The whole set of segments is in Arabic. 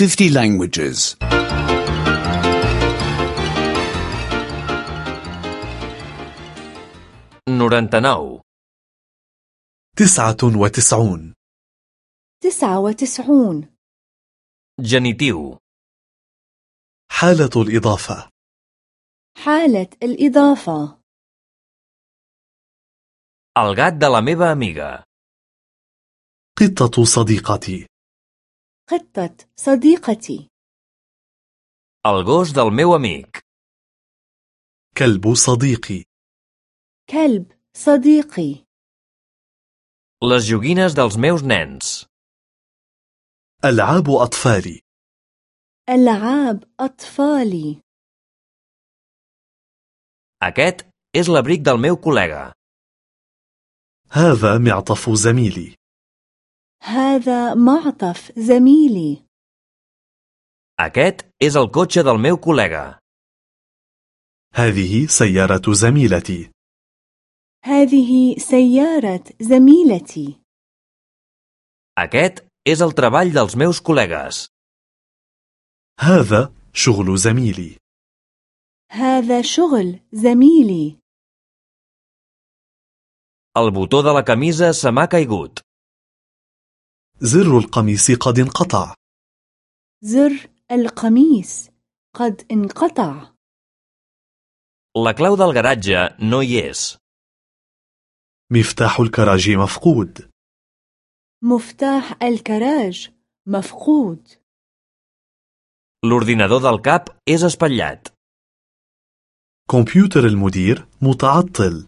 50 languages. 99. تسعة وتسعون تسعة وتسعون Genitiu. حالة الإضافة حالة الإضافة El gat de la meva amiga. قطة صديقتي قطة صديقتي الغوش دل ميو أميك كلب صديقي كلب صديقي Les joguines dels meus nens. ألعاب أطفالي. ألعاب أطفالي. Aquest és l'abric del meu col·lega. هذا معطف زميلي. هذا معطف زميلي Aquest és el cotxe del meu col·lega. هذه سيارة زميلتي هذه سيارة زميلتي Aquest és el treball dels meus col·legues. هذا شغل زميلي هذا شغل زميلي El botó de la camisa se m'ha caigut. زر القميص قد انقطع. زر القميص قد انقطع. La clau del garatge no hi és. مفتاح الكراج مفقود. مفتاح الكراج مفقود. L'ordinador del cap és espatllat. كمبيوتر المدير متعطل.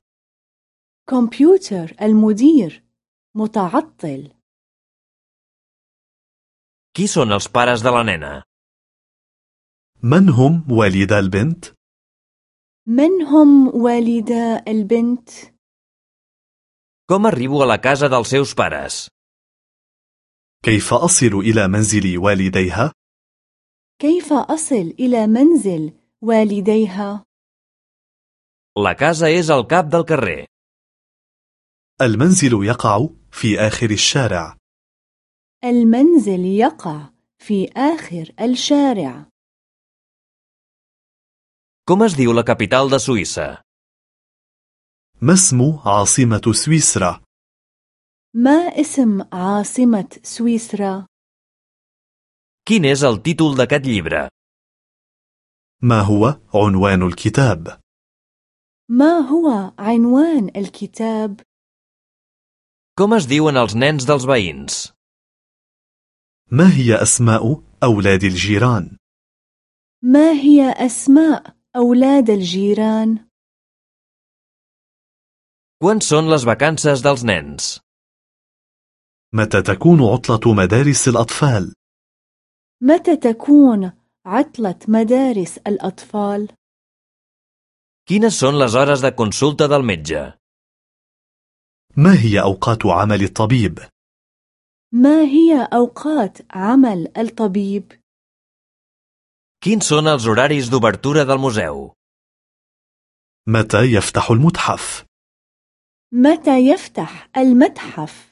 كمبيوتر المدير متعطل. Qui són els pares de la nena? من هم والدا البنت؟ من هم والدا البنت؟ Com arribo a la casa dels seus pares? كيف أصل إلى منزل والديها؟ كيف أصل إلى منزل والديها؟ La casa és al cap del carrer. المنزل يقع في آخر الشارع المنزل يقع في آخر الشارع Com es diu la capital de Suïssa? ما اسم عاصمة سويسرا؟ ما اسم عاصمة سويسرا؟ Quin és el títol d'aquest llibre? ما هو عنوان الكتاب؟ ما هو عنوان الكتاب؟ Com es diuen els nens dels veïns? ما هي أسماء أولاد الجيران؟ ما هي أسماء أولاد الجيران؟ Quan són les vacances dels nens? متى تكون عطلة مدارس الأطفال؟ متى تكون عطلة مدارس الأطفال؟ Quines són les hores de consulta del metge? ما هي أوقات عمل الطبيب؟ ما هي أوقات عمل الطبيب؟ Quins són els horaris d'obertura del museu? متى يفتح المتحف؟ متى يفتح المتحف؟